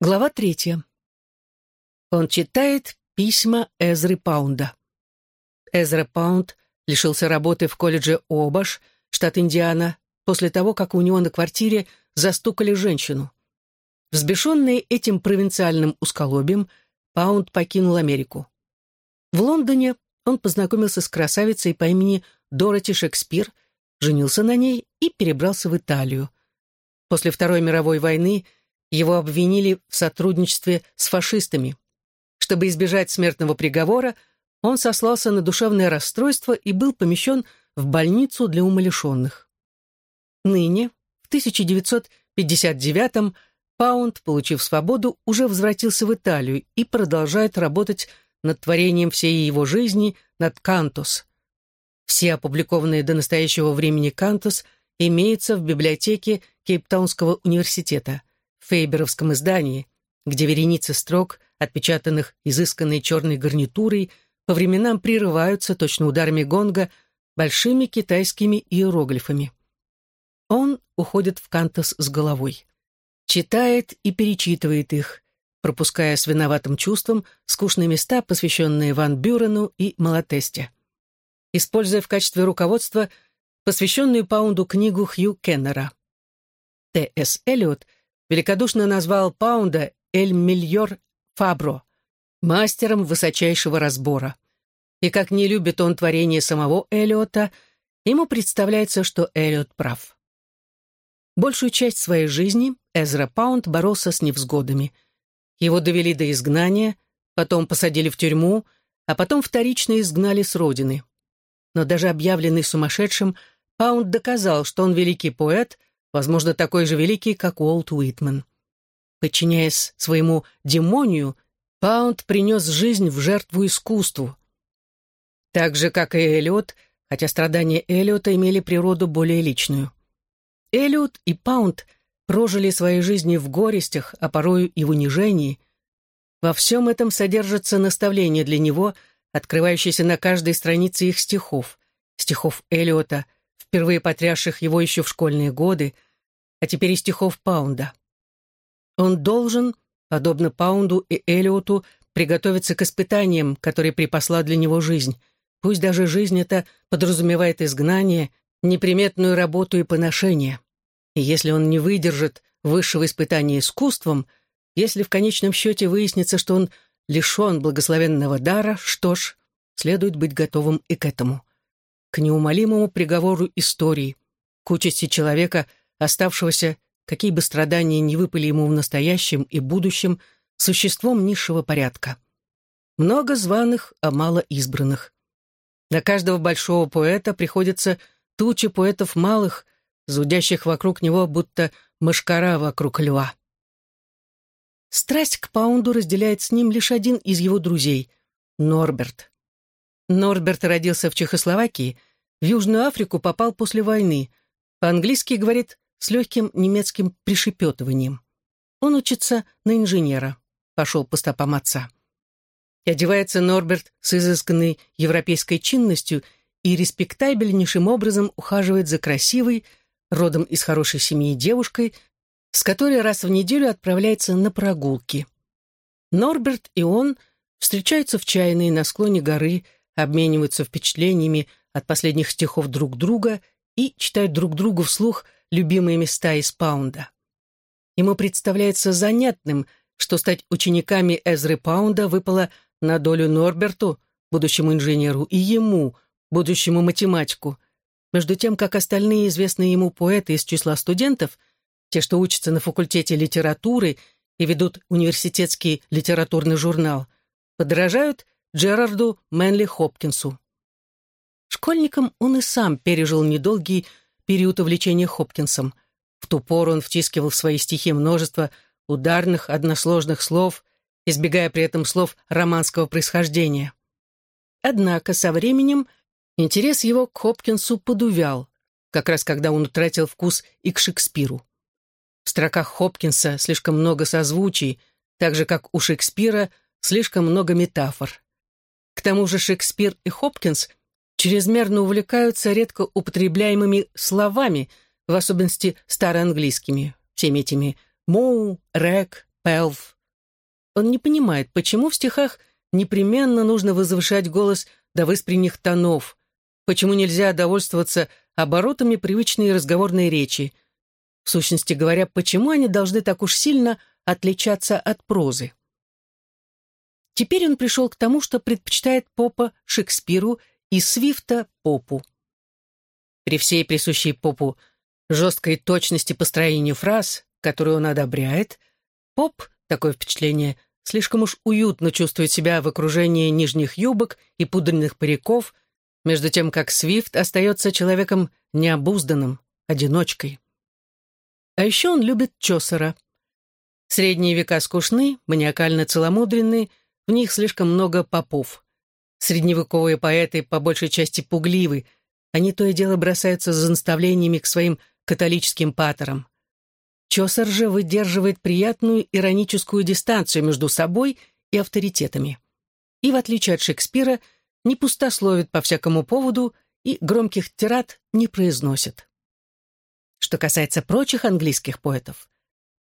Глава третья. Он читает письма Эзры Паунда. Эзра Паунд лишился работы в колледже Обаш, штат Индиана, после того, как у него на квартире застукали женщину. Взбешенный этим провинциальным усколобием, Паунд покинул Америку. В Лондоне он познакомился с красавицей по имени Дороти Шекспир, женился на ней и перебрался в Италию. После Второй мировой войны – его обвинили в сотрудничестве с фашистами. Чтобы избежать смертного приговора, он сослался на душевное расстройство и был помещен в больницу для умалишенных. Ныне, в 1959-м, Паунд, получив свободу, уже возвратился в Италию и продолжает работать над творением всей его жизни, над «Кантос». Все опубликованные до настоящего времени «Кантос» имеются в библиотеке Кейптаунского университета фейберовском издании, где вереницы строк, отпечатанных изысканной черной гарнитурой, по временам прерываются, точно ударами гонга, большими китайскими иероглифами. Он уходит в кантос с головой. Читает и перечитывает их, пропуская с виноватым чувством скучные места, посвященные Ван Бюрену и Малатесте. Используя в качестве руководства посвященную Паунду книгу Хью Кеннера. Т.С. Эллиот – великодушно назвал Паунда «Эль Мильор Фабро», мастером высочайшего разбора. И как не любит он творение самого Эллиота, ему представляется, что Эллиот прав. Большую часть своей жизни Эзра Паунд боролся с невзгодами. Его довели до изгнания, потом посадили в тюрьму, а потом вторично изгнали с родины. Но даже объявленный сумасшедшим, Паунд доказал, что он великий поэт, возможно, такой же великий, как Уолт Уитман. Подчиняясь своему демонию, Паунд принес жизнь в жертву искусству. Так же, как и Эллиот, хотя страдания Эллиота имели природу более личную. Эллиот и Паунд прожили свои жизни в горестях, а порою и в унижении. Во всем этом содержится наставление для него, открывающееся на каждой странице их стихов, стихов Эллиота — впервые потрясших его еще в школьные годы, а теперь и стихов Паунда. Он должен, подобно Паунду и Элиоту, приготовиться к испытаниям, которые припасла для него жизнь. Пусть даже жизнь эта подразумевает изгнание, неприметную работу и поношение. И если он не выдержит высшего испытания искусством, если в конечном счете выяснится, что он лишен благословенного дара, что ж, следует быть готовым и к этому к неумолимому приговору истории, к участи человека, оставшегося, какие бы страдания ни выпали ему в настоящем и будущем, существом низшего порядка. Много званых, а мало избранных. На каждого большого поэта приходится туча поэтов малых, зудящих вокруг него, будто мышкара вокруг льва. Страсть к Паунду разделяет с ним лишь один из его друзей — Норберт. Норберт родился в Чехословакии, в Южную Африку попал после войны. По-английски говорит с легким немецким пришепетыванием. Он учится на инженера, пошел по стопам отца. И одевается Норберт с изысканной европейской чинностью и респектабельнейшим образом ухаживает за красивой, родом из хорошей семьи девушкой, с которой раз в неделю отправляется на прогулки. Норберт и он встречаются в чайной на склоне горы, обмениваются впечатлениями от последних стихов друг друга и читают друг другу вслух любимые места из Паунда. Ему представляется занятным, что стать учениками Эзры Паунда выпало на долю Норберту, будущему инженеру, и ему, будущему математику, между тем, как остальные известные ему поэты из числа студентов, те, что учатся на факультете литературы и ведут университетский литературный журнал, подражают Джерарду Мэнли Хопкинсу. Школьником он и сам пережил недолгий период увлечения Хопкинсом. В ту пору он втискивал в свои стихи множество ударных, односложных слов, избегая при этом слов романского происхождения. Однако со временем интерес его к Хопкинсу подувял, как раз когда он утратил вкус и к Шекспиру. В строках Хопкинса слишком много созвучий, так же, как у Шекспира слишком много метафор. К тому же Шекспир и Хопкинс чрезмерно увлекаются редко употребляемыми словами, в особенности староанглийскими, всеми этими «моу», «рек», Пелв. Он не понимает, почему в стихах непременно нужно возвышать голос до выспренних тонов, почему нельзя довольствоваться оборотами привычной разговорной речи. В сущности говоря, почему они должны так уж сильно отличаться от прозы. Теперь он пришел к тому, что предпочитает Попа Шекспиру и Свифта Попу. При всей присущей Попу жесткой точности построению фраз, которую он одобряет, Поп, такое впечатление, слишком уж уютно чувствует себя в окружении нижних юбок и пудренных париков, между тем как Свифт остается человеком необузданным, одиночкой. А еще он любит Чосера. Средние века скучны, маниакально целомудренны, в них слишком много попов. Средневековые поэты по большей части пугливы, они то и дело бросаются за наставлениями к своим католическим патерам. Чосер же выдерживает приятную ироническую дистанцию между собой и авторитетами. И, в отличие от Шекспира, не пустословит по всякому поводу и громких тират не произносит. Что касается прочих английских поэтов,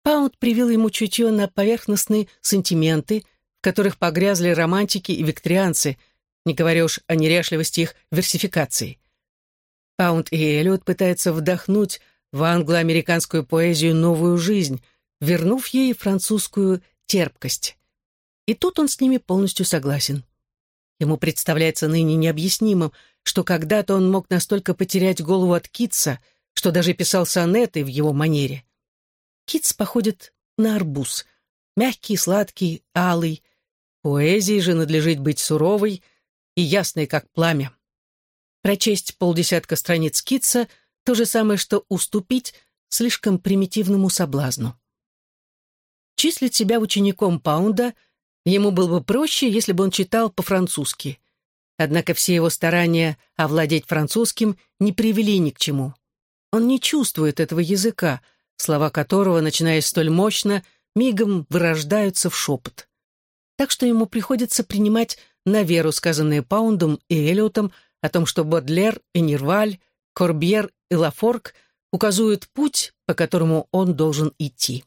Паунд привил ему чутье на поверхностные сантименты – которых погрязли романтики и викторианцы, не говоря уж о неряшливости их версификации. Паунд и Эллиот пытаются вдохнуть в англо-американскую поэзию новую жизнь, вернув ей французскую терпкость. И тут он с ними полностью согласен. Ему представляется ныне необъяснимым, что когда-то он мог настолько потерять голову от Китса, что даже писал сонеты в его манере. Китс походит на арбуз, мягкий, сладкий, алый, Поэзии же надлежит быть суровой и ясной, как пламя. Прочесть полдесятка страниц Китса — то же самое, что уступить слишком примитивному соблазну. Числить себя учеником Паунда ему было бы проще, если бы он читал по-французски. Однако все его старания овладеть французским не привели ни к чему. Он не чувствует этого языка, слова которого, начиная столь мощно, мигом вырождаются в шепот так что ему приходится принимать на веру сказанные Паундом и Эллиотом о том, что Бодлер и Нирваль, Корбьер и Лафорг указывают путь, по которому он должен идти.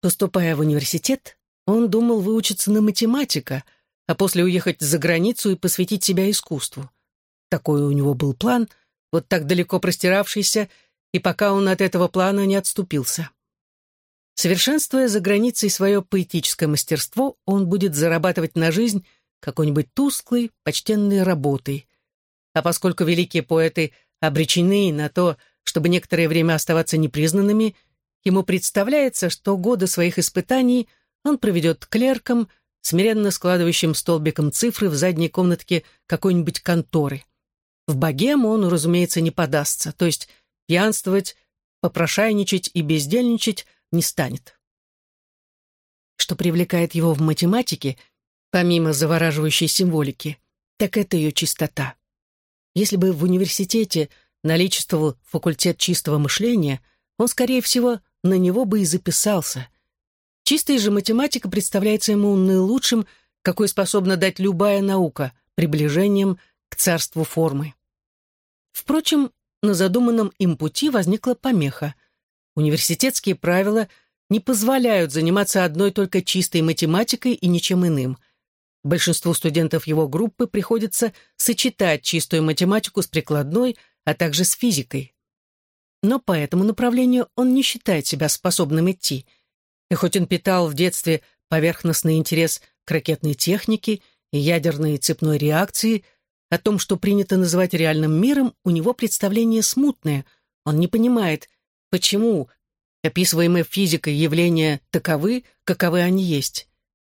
Поступая в университет, он думал выучиться на математика, а после уехать за границу и посвятить себя искусству. Такой у него был план, вот так далеко простиравшийся, и пока он от этого плана не отступился. Совершенствуя за границей свое поэтическое мастерство, он будет зарабатывать на жизнь какой-нибудь тусклой, почтенной работой. А поскольку великие поэты обречены на то, чтобы некоторое время оставаться непризнанными, ему представляется, что годы своих испытаний он проведет клерком, смиренно складывающим столбиком цифры в задней комнатке какой-нибудь конторы. В богему он, разумеется, не подастся, то есть пьянствовать, попрошайничать и бездельничать – не станет. Что привлекает его в математике, помимо завораживающей символики, так это ее чистота. Если бы в университете наличествовал факультет чистого мышления, он, скорее всего, на него бы и записался. Чистая же математика представляется ему наилучшим, какой способна дать любая наука, приближением к царству формы. Впрочем, на задуманном им пути возникла помеха — Университетские правила не позволяют заниматься одной только чистой математикой и ничем иным. Большинству студентов его группы приходится сочетать чистую математику с прикладной, а также с физикой. Но по этому направлению он не считает себя способным идти. И хоть он питал в детстве поверхностный интерес к ракетной технике и ядерной цепной реакции, о том, что принято называть реальным миром, у него представление смутное. Он не понимает, Почему описываемые физикой явления таковы, каковы они есть?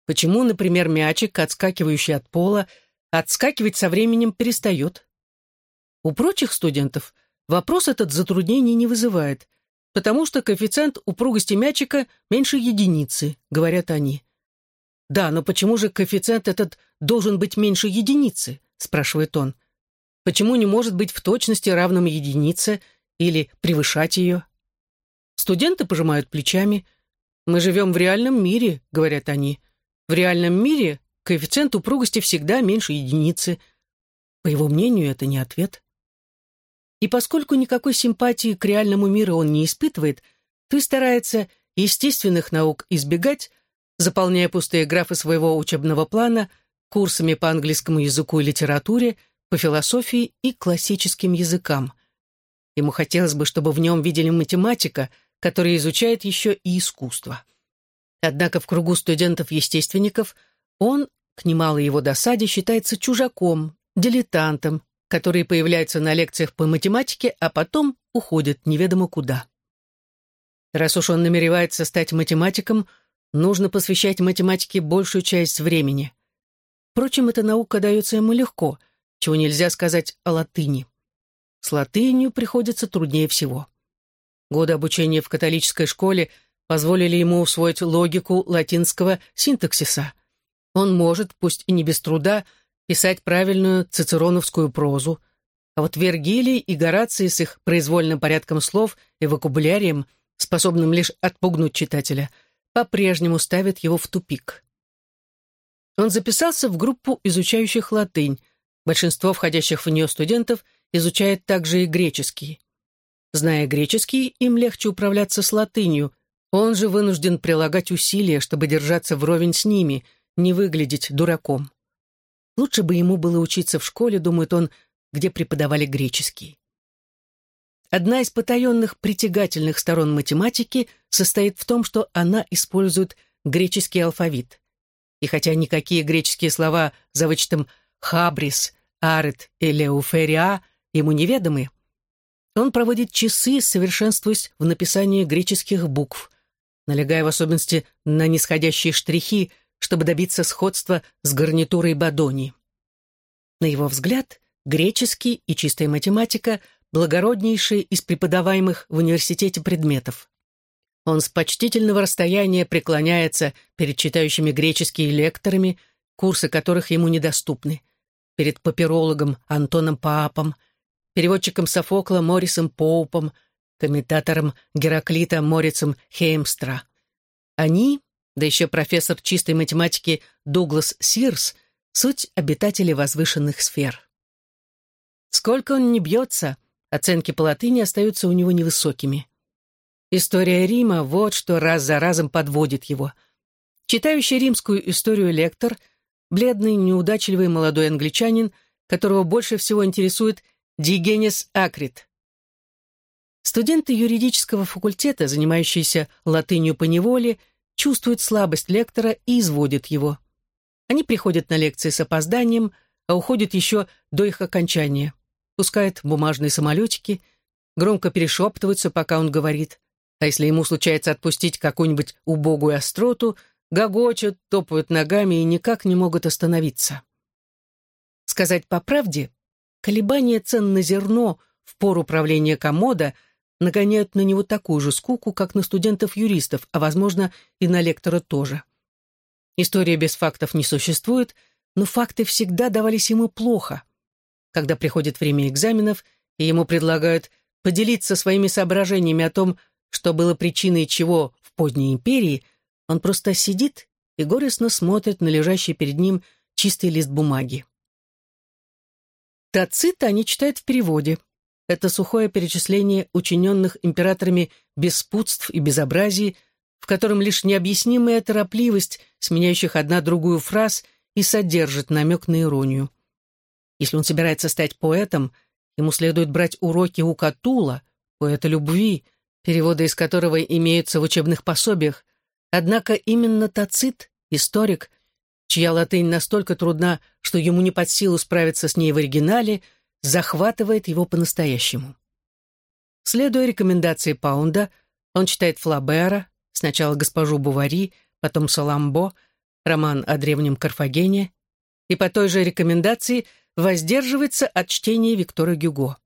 Почему, например, мячик, отскакивающий от пола, отскакивать со временем перестает? У прочих студентов вопрос этот затруднений не вызывает, потому что коэффициент упругости мячика меньше единицы, говорят они. «Да, но почему же коэффициент этот должен быть меньше единицы?» спрашивает он. «Почему не может быть в точности равным единице или превышать ее?» Студенты пожимают плечами. «Мы живем в реальном мире», — говорят они. «В реальном мире коэффициент упругости всегда меньше единицы». По его мнению, это не ответ. И поскольку никакой симпатии к реальному миру он не испытывает, и старается естественных наук избегать, заполняя пустые графы своего учебного плана курсами по английскому языку и литературе, по философии и классическим языкам. Ему хотелось бы, чтобы в нем видели математика, который изучает еще и искусство. Однако в кругу студентов-естественников он, к немалой его досаде, считается чужаком, дилетантом, который появляется на лекциях по математике, а потом уходит неведомо куда. Раз уж он намеревается стать математиком, нужно посвящать математике большую часть времени. Впрочем, эта наука дается ему легко, чего нельзя сказать о латыни. С латынью приходится труднее всего. Годы обучения в католической школе позволили ему усвоить логику латинского синтаксиса. Он может, пусть и не без труда, писать правильную цицероновскую прозу, а вот Вергилий и Гораций с их произвольным порядком слов и вокабулярием – способным лишь отпугнуть читателя, по-прежнему ставит его в тупик. Он записался в группу изучающих латынь. Большинство входящих в нее студентов изучает также и греческий. Зная греческий, им легче управляться с латынью. Он же вынужден прилагать усилия, чтобы держаться вровень с ними, не выглядеть дураком. Лучше бы ему было учиться в школе, думает он, где преподавали греческий. Одна из потаенных притягательных сторон математики состоит в том, что она использует греческий алфавит. И хотя никакие греческие слова за вычетом «хабрис», «арет» и «леуфериа» ему неведомы, он проводит часы, совершенствуясь в написании греческих букв, налегая в особенности на нисходящие штрихи, чтобы добиться сходства с гарнитурой Бадони. На его взгляд, греческий и чистая математика благороднейший из преподаваемых в университете предметов. Он с почтительного расстояния преклоняется перед читающими греческие лекторами, курсы которых ему недоступны, перед папирологом Антоном Паапом, переводчиком Софокла Морисом Поупом, комментатором Гераклита Морицем Хеймстра. Они, да еще профессор чистой математики Дуглас Сирс, суть обитатели возвышенных сфер. Сколько он не бьется, Оценки по латыни остаются у него невысокими. История Рима — вот что раз за разом подводит его. Читающий римскую историю лектор — бледный, неудачливый молодой англичанин, которого больше всего интересует Дигенис Акрит. Студенты юридического факультета, занимающиеся латынью по неволе, чувствуют слабость лектора и изводят его. Они приходят на лекции с опозданием, а уходят еще до их окончания пускает бумажные самолетики, громко перешептываются, пока он говорит, а если ему случается отпустить какую-нибудь убогую остроту, гогочут, топают ногами и никак не могут остановиться. Сказать по правде, колебания цен на зерно в пору правления комода нагоняют на него такую же скуку, как на студентов-юристов, а, возможно, и на лектора тоже. История без фактов не существует, но факты всегда давались ему плохо — когда приходит время экзаменов, и ему предлагают поделиться своими соображениями о том, что было причиной чего в поздней империи, он просто сидит и горестно смотрит на лежащий перед ним чистый лист бумаги. Тацита они читают в переводе. Это сухое перечисление учиненных императорами беспутств и безобразий, в котором лишь необъяснимая торопливость, сменяющих одна другую фраз, и содержит намек на иронию. Если он собирается стать поэтом, ему следует брать уроки у Катула, поэта любви, переводы из которого имеются в учебных пособиях. Однако именно Тацит, историк, чья латынь настолько трудна, что ему не под силу справиться с ней в оригинале, захватывает его по-настоящему. Следуя рекомендации Паунда, он читает Флабера, сначала госпожу Бувари, потом Саламбо, роман о древнем Карфагене, и по той же рекомендации – воздерживается от чтения Виктора Гюго.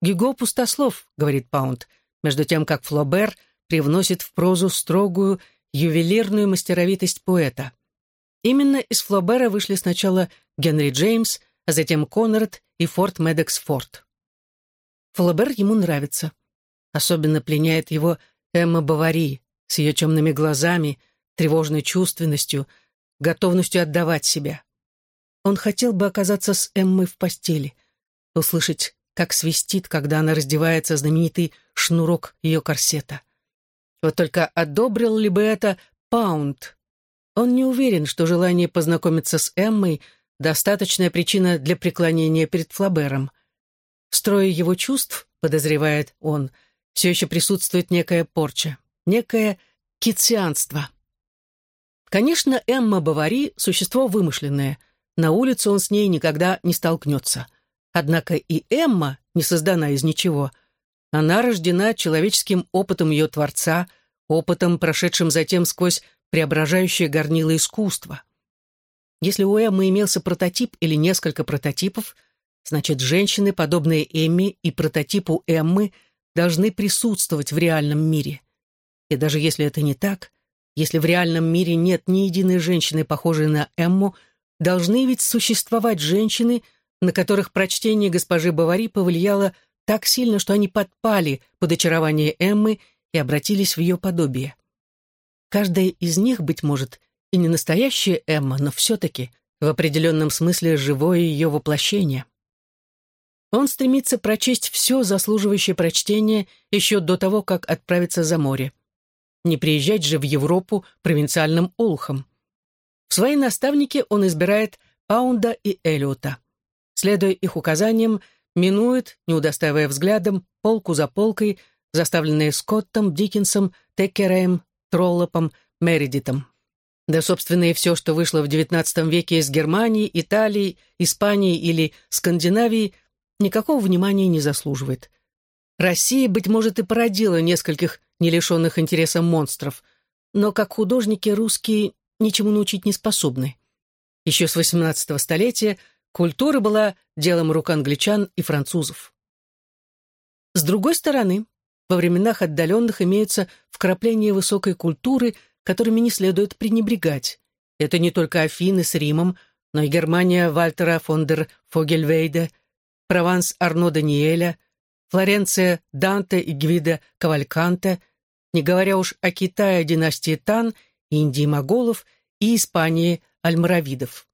«Гюго пустослов», — говорит Паунд, между тем как Флобер привносит в прозу строгую, ювелирную мастеровитость поэта. Именно из Флобера вышли сначала Генри Джеймс, а затем Конрад и Форт Медекс Форт. Флобер ему нравится. Особенно пленяет его Эмма Бавари с ее темными глазами, тревожной чувственностью, готовностью отдавать себя. Он хотел бы оказаться с Эммой в постели, услышать, как свистит, когда она раздевается знаменитый шнурок ее корсета. Вот только одобрил ли бы это Паунд? Он не уверен, что желание познакомиться с Эммой — достаточная причина для преклонения перед Флабером. В строе его чувств, подозревает он, все еще присутствует некая порча, некое китсианство. Конечно, Эмма Бавари — существо вымышленное. На улице он с ней никогда не столкнется. Однако и Эмма не создана из ничего. Она рождена человеческим опытом ее Творца, опытом, прошедшим затем сквозь преображающее горнило искусства. Если у Эммы имелся прототип или несколько прототипов, значит, женщины, подобные Эмме и прототипу Эммы, должны присутствовать в реальном мире. И даже если это не так, если в реальном мире нет ни единой женщины, похожей на Эмму, должны ведь существовать женщины, на которых прочтение госпожи Бавари повлияло так сильно, что они подпали под очарование Эммы и обратились в ее подобие. Каждая из них, быть может, и не настоящая Эмма, но все-таки в определенном смысле живое ее воплощение. Он стремится прочесть все заслуживающее прочтения еще до того, как отправиться за море. Не приезжать же в Европу провинциальным олухом. В свои наставники он избирает Паунда и Эллиота. Следуя их указаниям, минует, не удостаивая взглядом, полку за полкой, заставленные Скоттом, Диккенсом, Теккереем, Троллопом, Мередитом. Да, собственно, и все, что вышло в XIX веке из Германии, Италии, Испании или Скандинавии, никакого внимания не заслуживает. Россия, быть может, и породила нескольких не лишенных монстров, но как художники русские ничему научить не способны. Еще с XVIII столетия культура была делом рук англичан и французов. С другой стороны, во временах отдаленных имеются вкрапления высокой культуры, которыми не следует пренебрегать. Это не только Афины с Римом, но и Германия Вальтера фон дер Фогельвейда, Прованс Арно Даниэля, Флоренция Данте и Гвида Кавальканте, не говоря уж о Китае династии Тан, Индии Моголов и Испании Альмаравидов.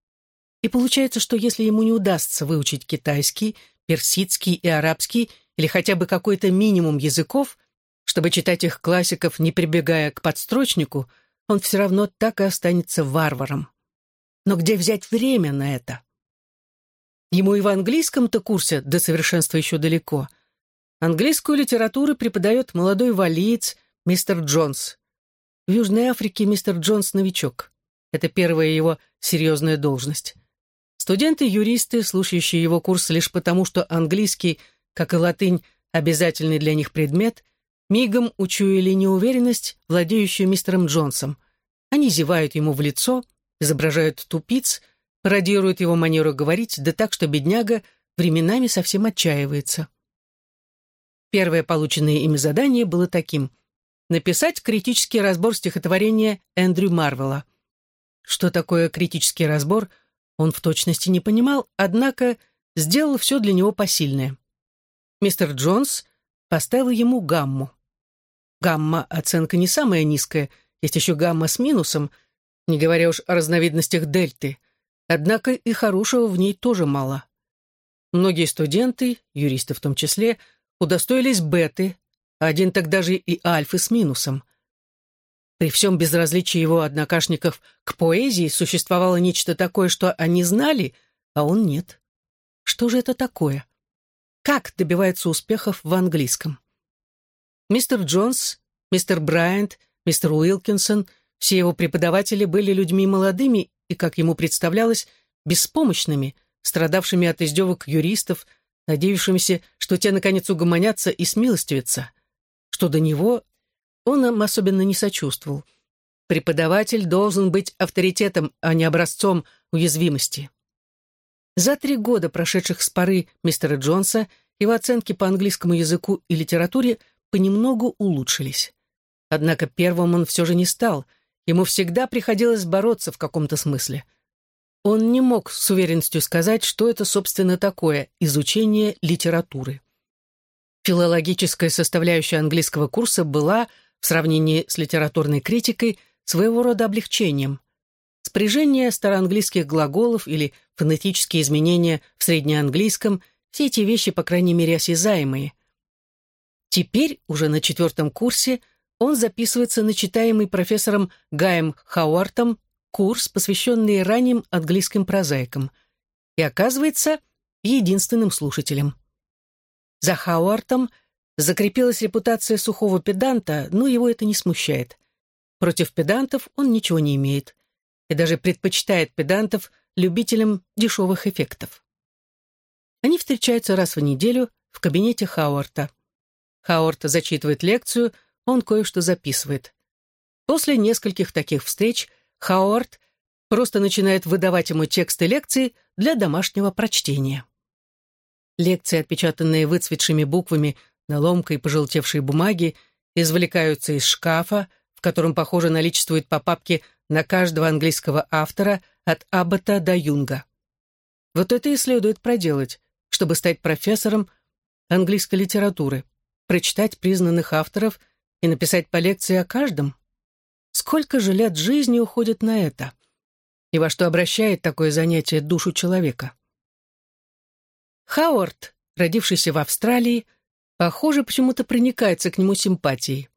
И получается, что если ему не удастся выучить китайский, персидский и арабский или хотя бы какой-то минимум языков, чтобы читать их классиков, не прибегая к подстрочнику, он все равно так и останется варваром. Но где взять время на это? Ему и в английском-то курсе до совершенства еще далеко. Английскую литературу преподает молодой валиец мистер Джонс. В Южной Африке мистер Джонс новичок. Это первая его серьезная должность. Студенты-юристы, слушающие его курс лишь потому, что английский, как и латынь, обязательный для них предмет, мигом учуяли неуверенность, владеющую мистером Джонсом. Они зевают ему в лицо, изображают тупиц, пародируют его манеру говорить, да так, что бедняга временами совсем отчаивается. Первое полученное ими задание было таким — написать критический разбор стихотворения Эндрю Марвелла. Что такое критический разбор, он в точности не понимал, однако сделал все для него посильное. Мистер Джонс поставил ему гамму. Гамма — оценка не самая низкая, есть еще гамма с минусом, не говоря уж о разновидностях дельты, однако и хорошего в ней тоже мало. Многие студенты, юристы в том числе, удостоились беты, один так даже и альфы с минусом. При всем безразличии его однокашников к поэзии существовало нечто такое, что они знали, а он нет. Что же это такое? Как добивается успехов в английском? Мистер Джонс, мистер Брайант, мистер Уилкинсон, все его преподаватели были людьми молодыми и, как ему представлялось, беспомощными, страдавшими от издевок юристов, надеявшимися, что те, наконец, угомонятся и смилостивятся что до него он им особенно не сочувствовал. Преподаватель должен быть авторитетом, а не образцом уязвимости. За три года, прошедших с поры мистера Джонса, его оценки по английскому языку и литературе понемногу улучшились. Однако первым он все же не стал, ему всегда приходилось бороться в каком-то смысле. Он не мог с уверенностью сказать, что это, собственно, такое изучение литературы. Филологическая составляющая английского курса была, в сравнении с литературной критикой, своего рода облегчением. Спряжение староанглийских глаголов или фонетические изменения в среднеанглийском – все эти вещи, по крайней мере, осязаемые. Теперь, уже на четвертом курсе, он записывается на читаемый профессором Гаем Хауартом курс, посвященный ранним английским прозаикам, и оказывается единственным слушателем. За Хауартом закрепилась репутация сухого педанта, но его это не смущает. Против педантов он ничего не имеет и даже предпочитает педантов любителям дешевых эффектов. Они встречаются раз в неделю в кабинете Хауарта. Хауарт зачитывает лекцию, он кое-что записывает. После нескольких таких встреч Хауарт просто начинает выдавать ему тексты лекции для домашнего прочтения. Лекции, отпечатанные выцветшими буквами на ломкой пожелтевшей бумаге, извлекаются из шкафа, в котором, похоже, наличествует по папке на каждого английского автора от Аббата до Юнга. Вот это и следует проделать, чтобы стать профессором английской литературы, прочитать признанных авторов и написать по лекции о каждом. Сколько же лет жизни уходит на это? И во что обращает такое занятие душу человека? Хауард, родившийся в Австралии, похоже, почему-то проникается к нему симпатией.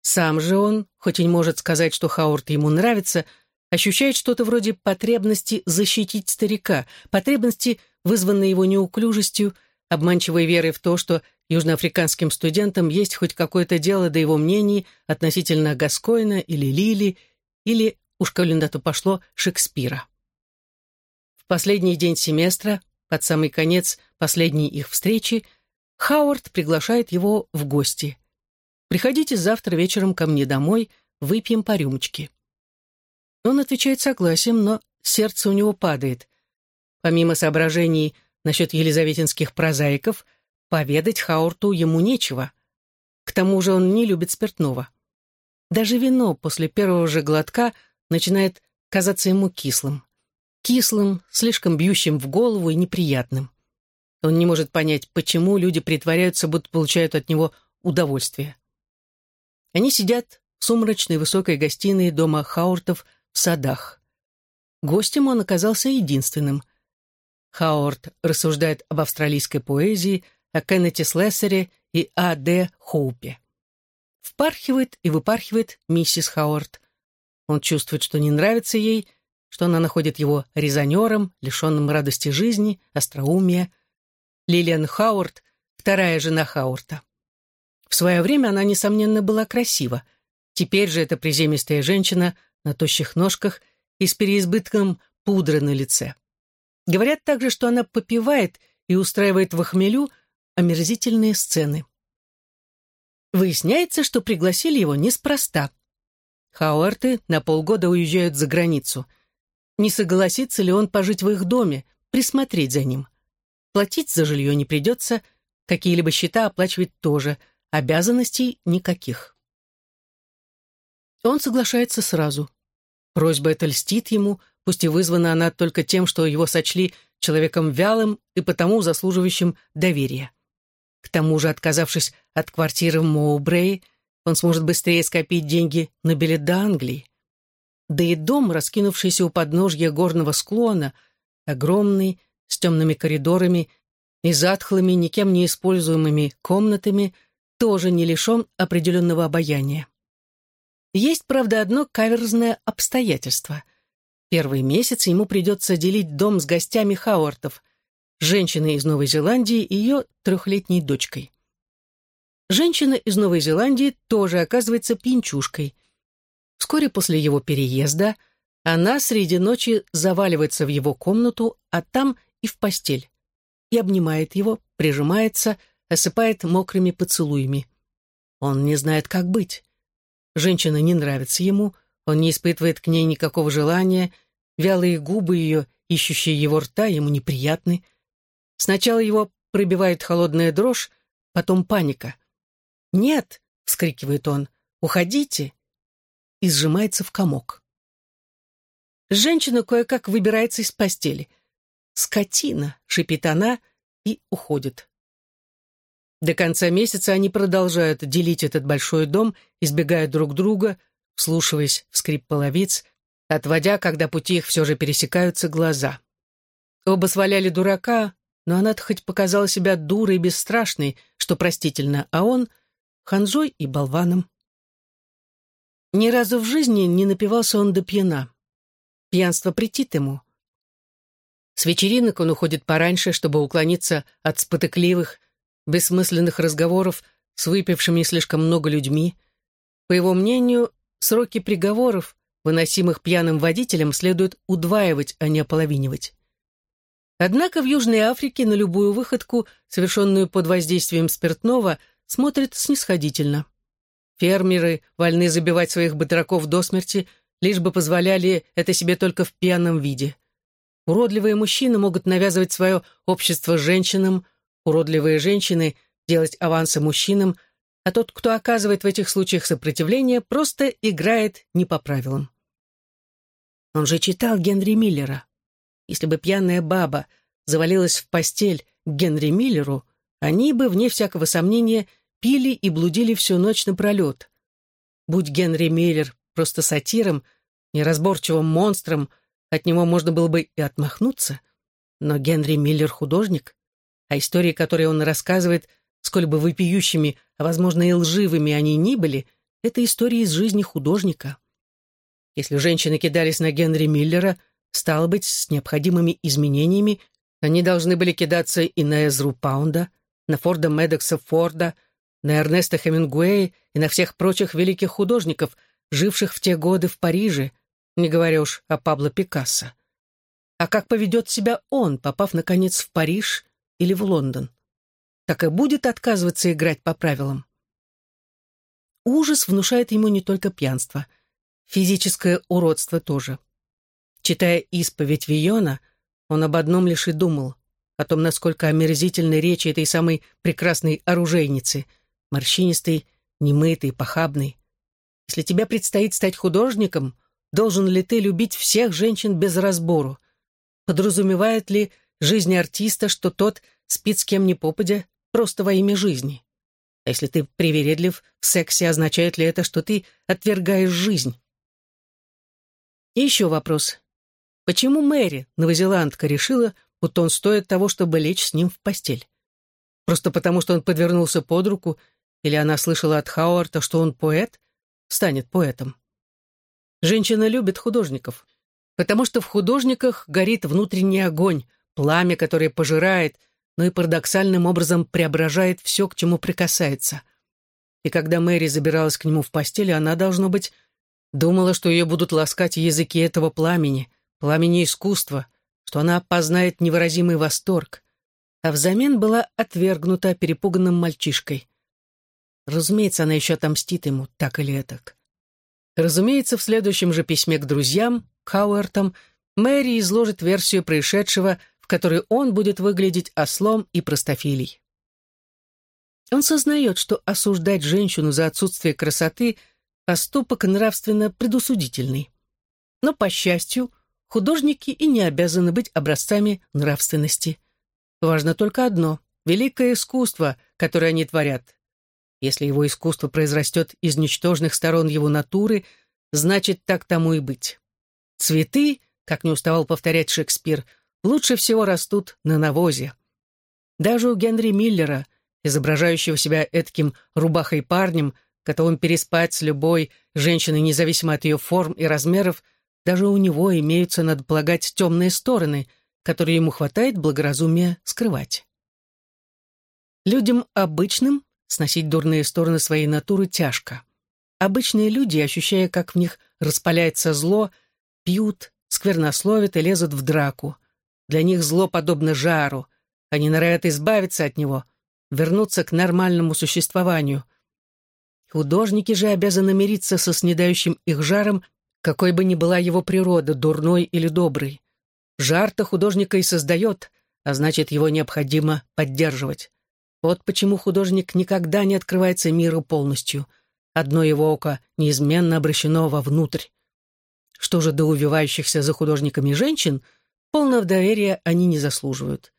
Сам же он, хоть и не может сказать, что Хауард ему нравится, ощущает что-то вроде потребности защитить старика, потребности, вызванной его неуклюжестью, обманчивой верой в то, что южноафриканским студентам есть хоть какое-то дело до его мнений относительно Гаскоина или Лили, или, уж коли на то пошло, Шекспира. В последний день семестра, под самый конец последней их встречи, Хауард приглашает его в гости. «Приходите завтра вечером ко мне домой, выпьем по рюмочке». Он отвечает согласием, но сердце у него падает. Помимо соображений насчет елизаветинских прозаиков, поведать Хаурту ему нечего. К тому же он не любит спиртного. Даже вино после первого же глотка начинает казаться ему кислым. Кислым, слишком бьющим в голову и неприятным. Он не может понять, почему люди притворяются, будто получают от него удовольствие. Они сидят в сумрачной высокой гостиной дома Хауртов садах. Гостем он оказался единственным. Хаурт рассуждает об австралийской поэзии, о Кеннете Слессере и А. Д. Хоупе. Впархивает и выпархивает миссис Хауарт. Он чувствует, что не нравится ей, что она находит его резонером, лишенным радости жизни, остроумия, Лилиан Хауарт, вторая жена Хауарта. В свое время она, несомненно, была красива. Теперь же эта приземистая женщина на тощих ножках и с переизбытком пудры на лице. Говорят также, что она попивает и устраивает в охмелю омерзительные сцены. Выясняется, что пригласили его неспроста. Хауарты на полгода уезжают за границу. Не согласится ли он пожить в их доме, присмотреть за ним? Платить за жилье не придется, какие-либо счета оплачивать тоже, обязанностей никаких. Он соглашается сразу. Просьба эта льстит ему, пусть и вызвана она только тем, что его сочли человеком вялым и потому заслуживающим доверия. К тому же, отказавшись от квартиры в Моубрее, он сможет быстрее скопить деньги на билет до Англии. Да и дом, раскинувшийся у подножья горного склона, огромный, с темными коридорами и затхлыми, никем не используемыми комнатами, тоже не лишен определенного обаяния. Есть, правда, одно каверзное обстоятельство. Первый месяц ему придется делить дом с гостями Хауартов, женщиной из Новой Зеландии и ее трехлетней дочкой. Женщина из Новой Зеландии тоже оказывается пинчушкой. Вскоре после его переезда она среди ночи заваливается в его комнату, а там и в постель. И обнимает его, прижимается, осыпает мокрыми поцелуями. Он не знает, как быть. Женщина не нравится ему, он не испытывает к ней никакого желания, вялые губы ее, ищущие его рта, ему неприятны. Сначала его пробивает холодная дрожь, потом паника. «Нет!» — вскрикивает он. «Уходите!» И сжимается в комок. Женщина кое-как выбирается из постели — «Скотина!» — шипит она и уходит. До конца месяца они продолжают делить этот большой дом, избегая друг друга, вслушиваясь в скрип половиц, отводя, когда пути их все же пересекаются, глаза. Оба сваляли дурака, но она-то хоть показала себя дурой и бесстрашной, что простительно, а он — ханжой и болваном. Ни разу в жизни не напивался он до пьяна. Пьянство претит ему. С вечеринок он уходит пораньше, чтобы уклониться от спотыкливых, бессмысленных разговоров с выпившими слишком много людьми. По его мнению, сроки приговоров, выносимых пьяным водителем, следует удваивать, а не ополовинивать. Однако в Южной Африке на любую выходку, совершенную под воздействием спиртного, смотрят снисходительно. Фермеры вольны забивать своих батраков до смерти, лишь бы позволяли это себе только в пьяном виде. Уродливые мужчины могут навязывать свое общество женщинам, уродливые женщины делать авансы мужчинам, а тот, кто оказывает в этих случаях сопротивление, просто играет не по правилам. Он же читал Генри Миллера. Если бы пьяная баба завалилась в постель к Генри Миллеру, они бы, вне всякого сомнения, пили и блудили всю ночь напролет. Будь Генри Миллер просто сатиром, неразборчивым монстром, от него можно было бы и отмахнуться. Но Генри Миллер художник, а истории, которые он рассказывает, сколь бы вопиющими, а, возможно, и лживыми они ни были, это истории из жизни художника. Если женщины кидались на Генри Миллера, стало быть, с необходимыми изменениями, они должны были кидаться и на Эзру Паунда, на Форда Медекса Форда, на Эрнеста Хемингуэя и на всех прочих великих художников, живших в те годы в Париже, не говоря уж о Пабло Пикассо. А как поведет себя он, попав, наконец, в Париж или в Лондон? Так и будет отказываться играть по правилам. Ужас внушает ему не только пьянство, физическое уродство тоже. Читая исповедь Виона, он об одном лишь и думал, о том, насколько омерзительны речи этой самой прекрасной оружейницы, морщинистой, немытой, похабной. Если тебе предстоит стать художником, должен ли ты любить всех женщин без разбору? Подразумевает ли жизнь артиста, что тот спит с кем ни попадя, просто во имя жизни? А если ты привередлив в сексе, означает ли это, что ты отвергаешь жизнь? И еще вопрос. Почему Мэри, новозеландка, решила, будто он стоит того, чтобы лечь с ним в постель? Просто потому, что он подвернулся под руку, или она слышала от Хауарта, что он поэт, станет поэтом? Женщина любит художников, потому что в художниках горит внутренний огонь, пламя, которое пожирает, но и парадоксальным образом преображает все, к чему прикасается. И когда Мэри забиралась к нему в постель, она, должно быть, думала, что ее будут ласкать языки этого пламени, пламени искусства, что она познает невыразимый восторг, а взамен была отвергнута перепуганным мальчишкой. Разумеется, она еще отомстит ему, так или так. Разумеется, в следующем же письме к друзьям, Хауэртам, Мэри изложит версию происшедшего, в которой он будет выглядеть ослом и простофилей. Он сознает, что осуждать женщину за отсутствие красоты – поступок нравственно предусудительный. Но, по счастью, художники и не обязаны быть образцами нравственности. Важно только одно — великое искусство, которое они творят, если его искусство произрастет из ничтожных сторон его натуры, значит, так тому и быть. Цветы, как не уставал повторять Шекспир, лучше всего растут на навозе. Даже у Генри Миллера, изображающего себя этким рубахой парнем, готовым переспать с любой женщиной, независимо от ее форм и размеров, даже у него имеются, надо полагать, темные стороны, которые ему хватает благоразумия скрывать. Людям обычным Сносить дурные стороны своей натуры тяжко. Обычные люди, ощущая, как в них распаляется зло, пьют, сквернословят и лезут в драку. Для них зло подобно жару. Они норовят избавиться от него, вернуться к нормальному существованию. Художники же обязаны мириться со снедающим их жаром, какой бы ни была его природа, дурной или доброй. Жар-то художника и создает, а значит, его необходимо поддерживать. Вот почему художник никогда не открывается миру полностью. Одно его око неизменно обращено вовнутрь. Что же до увивающихся за художниками женщин, полного доверия они не заслуживают.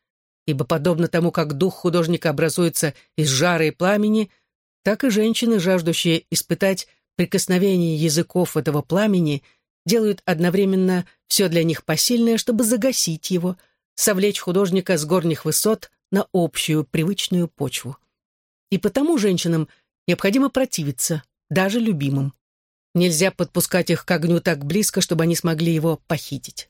Ибо подобно тому, как дух художника образуется из жара и пламени, так и женщины, жаждущие испытать прикосновение языков этого пламени, делают одновременно все для них посильное, чтобы загасить его, совлечь художника с горних высот на общую привычную почву. И потому женщинам необходимо противиться, даже любимым. Нельзя подпускать их к огню так близко, чтобы они смогли его похитить.